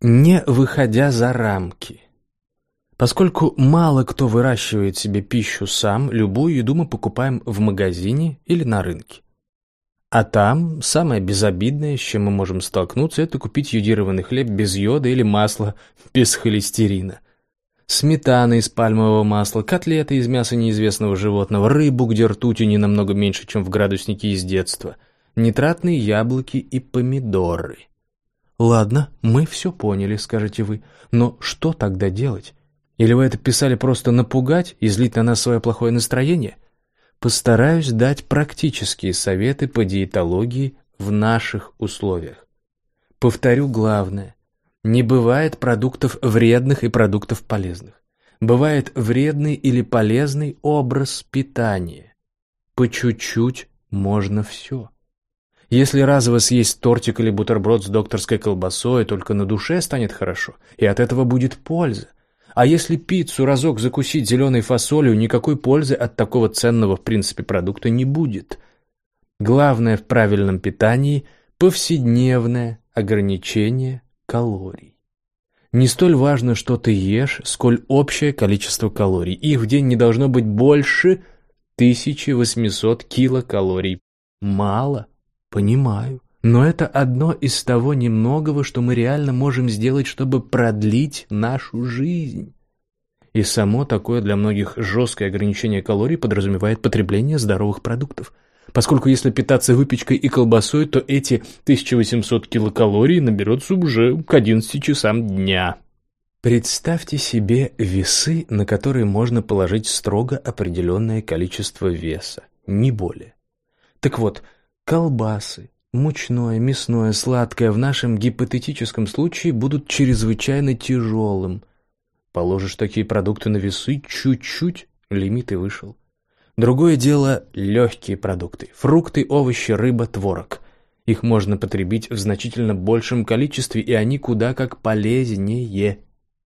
не выходя за рамки. Поскольку мало кто выращивает себе пищу сам, любую еду мы покупаем в магазине или на рынке. А там самое безобидное, с чем мы можем столкнуться, это купить йодированный хлеб без йода или масло без холестерина. Сметана из пальмового масла, котлеты из мяса неизвестного животного, рыбу, где ртути не намного меньше, чем в градуснике из детства, нитратные яблоки и помидоры. «Ладно, мы все поняли», — скажете вы. «Но что тогда делать? Или вы это писали просто напугать и злить на нас свое плохое настроение?» Постараюсь дать практические советы по диетологии в наших условиях. Повторю главное. Не бывает продуктов вредных и продуктов полезных. Бывает вредный или полезный образ питания. По чуть-чуть можно все. Если разово съесть тортик или бутерброд с докторской колбасой, только на душе станет хорошо, и от этого будет польза. А если пиццу разок закусить зеленой фасолью, никакой пользы от такого ценного в принципе продукта не будет. Главное в правильном питании – повседневное ограничение калорий. Не столь важно, что ты ешь, сколь общее количество калорий. Их в день не должно быть больше 1800 килокалорий. Мало – Понимаю. Но это одно из того немногого, что мы реально можем сделать, чтобы продлить нашу жизнь. И само такое для многих жесткое ограничение калорий подразумевает потребление здоровых продуктов. Поскольку если питаться выпечкой и колбасой, то эти 1800 килокалорий наберутся уже к 11 часам дня. Представьте себе весы, на которые можно положить строго определенное количество веса, не более. Так вот, Колбасы, мучное, мясное, сладкое в нашем гипотетическом случае будут чрезвычайно тяжелым. Положишь такие продукты на весы, чуть-чуть, лимит и вышел. Другое дело – легкие продукты. Фрукты, овощи, рыба, творог. Их можно потребить в значительно большем количестве, и они куда как полезнее.